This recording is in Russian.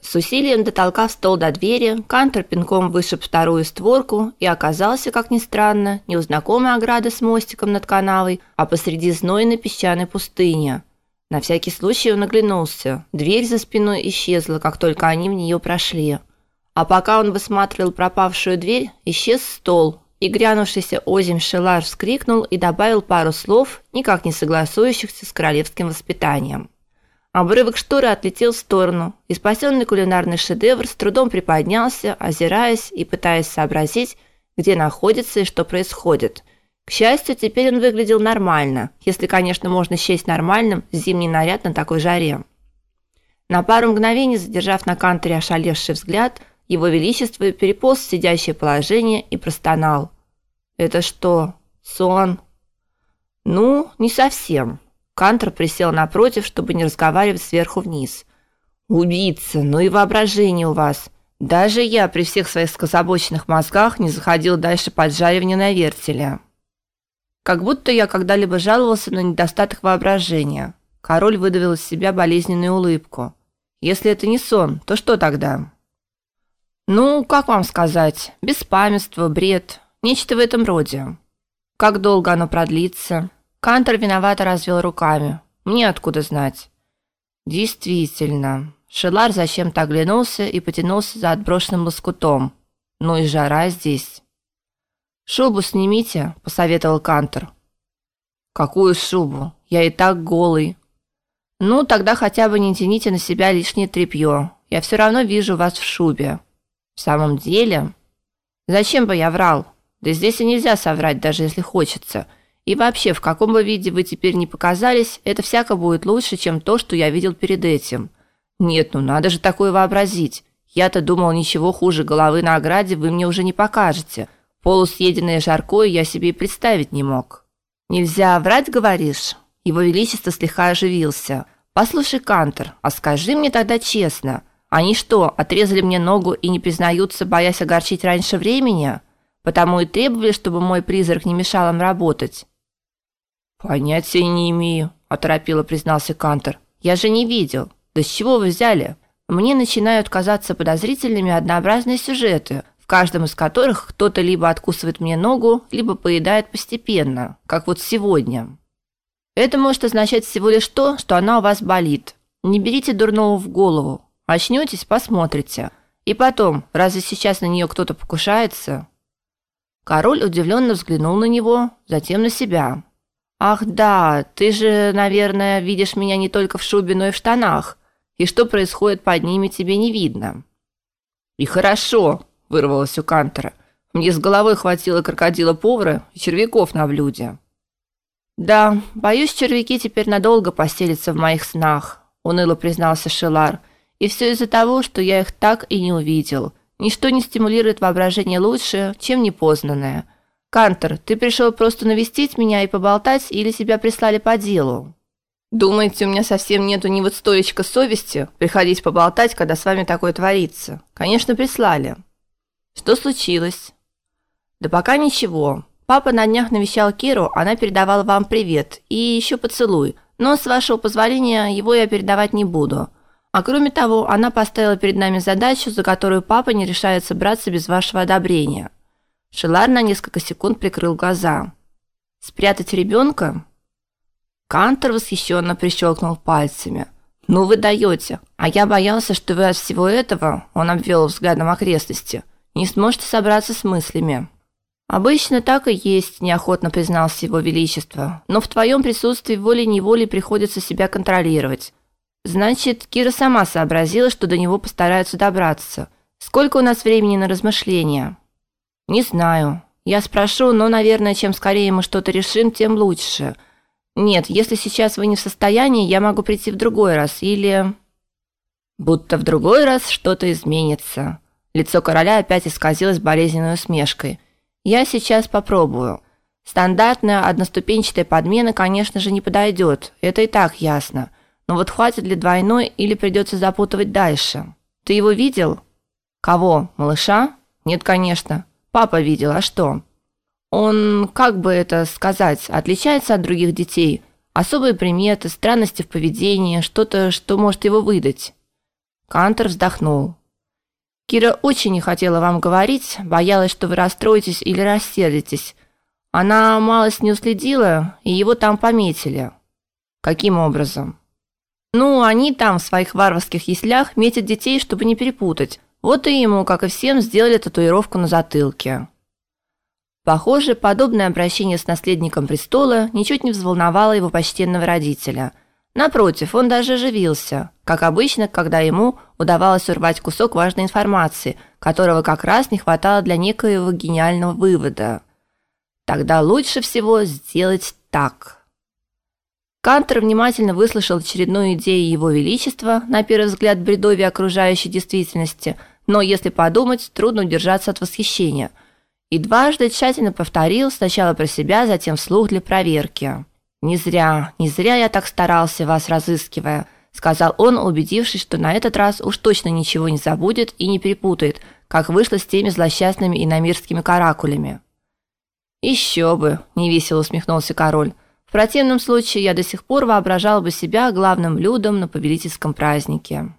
С усилием дотолкав стол до двери, Кантер пинком вышиб вторую створку и оказался, как ни странно, не у знакомой ограды с мостиком над канавой, а посреди знойной песчаной пустыни. На всякий случай он оглянулся. Дверь за спиной исчезла, как только они в нее прошли. А пока он высматривал пропавшую дверь, исчез стол, и грянувшийся озим Шелар вскрикнул и добавил пару слов, никак не согласующихся с королевским воспитанием. Обрывок шторы отлетел в сторону, и спасенный кулинарный шедевр с трудом приподнялся, озираясь и пытаясь сообразить, где находится и что происходит. К счастью, теперь он выглядел нормально, если, конечно, можно счесть нормальным зимний наряд на такой жаре. На пару мгновений задержав на кантере ошалевший взгляд, его величество переполз в сидящее положение и простонал: "Это что, сон?" "Ну, не совсем", Кантер присел напротив, чтобы не разговаривать сверху вниз. Убийца, ну и воображение у вас. Даже я при всех своих скособоченных мозгах не заходил дальше поджаривания на вертеле. Как будто я когда-либо жаловался на недостаток воображения. Король выдавил из себя болезненную улыбку. Если это не сон, то что тогда? Ну, как вам сказать, беспамятство, бред, нечто в этом роде. Как долго оно продлится? Кантор виновато развел руками. Мне откуда знать? Действительно. Шелар зачем-то оглянулся и потянулся за отброшенным лоскутом. Ну и жара здесь. Шубу снимите, посоветовал Кантор. Какую шубу? Я и так голый. Ну, тогда хотя бы не тяните на себя лишнее тряпье. Я все равно вижу вас в шубе. В самом деле, зачем бы я врал? Да здесь и нельзя соврать, даже если хочется. И вообще, в каком бы виде вы теперь не показались, это всяко будет лучше, чем то, что я видел перед этим. Нет, ну надо же такое вообразить. Я-то думал, ничего хуже головы на ограде вы мне уже не покажете. Полусъеденное жаркое я себе и представить не мог. Нельзя врать, говоришь? Его величество слегка оживился. Послушай, Кантер, а скажи мне тогда честно, они что, отрезали мне ногу и не признаются, боясь огорчить раньше времени? Потому и требовали, чтобы мой призрак не мешал им работать. Понятия не имею, оторопело признался Кантер. Я же не видел. Да с чего вы взяли? Мне начинают казаться подозрительными однообразные сюжеты, в каждом из которых кто-то либо откусывает мне ногу, либо поедает постепенно, как вот сегодня. Это может означать всего лишь то, что она у вас болит. Не берите дурного в голову. Очнётесь, посмотрите. И потом, разве сейчас на неё кто-то покушается? Король удивленно взглянул на него, затем на себя. Ах, да, ты же, наверное, видишь меня не только в шубе, но и в штанах. И что происходит под ними, тебе не видно. И хорошо, вырвалось у Кантера. Мне с головой хватило крокодила-повара и червяков на блюде. Да, боюсь, червяки теперь надолго поселятся в моих снах, уныло признался Шелар. И все из-за того, что я их так и не увидел. Ничто не стимулирует воображение лучше, чем непознанное. Кантер, ты пришел просто навестить меня и поболтать или тебя прислали по делу? Думаете, у меня совсем нету ни вот стоечка совести приходить поболтать, когда с вами такое творится? Конечно, прислали. Что случилось? Да пока ничего. Папа на днях навещал Киру, она передавала вам привет и еще поцелуй. Но с вашего позволения его я передавать не буду. А кроме того, она поставила перед нами задачу, за которую папа не решается браться без вашего одобрения. Шелар на несколько секунд прикрыл глаза. Спрятать ребенка? Кантер восхищенно прищелкнул пальцами. Ну вы даете. А я боялся, что вы от всего этого, он обвел взглядом окрестности, не сможете собраться с мыслями. Обычно так и есть, неохотно признался его величество. Но в твоем присутствии волей-неволей приходится себя контролировать. Значит, Кира сама сообразила, что до него постараются добраться. Сколько у нас времени на размышления? Не знаю. Я спрошу, но, наверное, чем скорее мы что-то решим, тем лучше. Нет, если сейчас вы не в состоянии, я могу прийти в другой раз или будто в другой раз что-то изменится. Лицо короля опять исказилось болезненной усмешкой. Я сейчас попробую. Стандартная одноступенчатая подмена, конечно же, не подойдет. Это и так ясно. Но вот хватит ли двойной или придется запутывать дальше? Ты его видел? Кого? Малыша? Нет, конечно. Папа видел, а что? Он, как бы это сказать, отличается от других детей. Особые приметы, странности в поведении, что-то, что может его выдать. Кантер вздохнул. Кира очень не хотела вам говорить, боялась, что вы расстроитесь или рассердитесь. Она малость не уследила, и его там пометили. Каким образом? Ну, они там в своих варварских яслях метят детей, чтобы не перепутать. Вот и ему, как и всем, сделали татуировку на затылке. Похоже, подобное обращение с наследником престола ничуть не взволновало его почтенного родителя. Напротив, он даже оживился, как обычно, когда ему удавалось урвать кусок важной информации, которого как раз не хватало для некоего гениального вывода. Тогда лучше всего сделать так. Кантер внимательно выслушал очередную идею его величества, на первый взгляд бредовье окружающей действительности, но если подумать, трудно удержаться от восхищения. И дважды тщательно повторил, сначала про себя, затем вслух для проверки. Не зря, не зря я так старался вас разыскивая, сказал он, убедившись, что на этот раз уж точно ничего не забудет и не перепутает, как вышло с теми злосчастными иномирскими каракулями. Еще бы, невесело усмехнулся король противном случае я до сих пор воображал бы себя главным блюдом на повелительском празднике.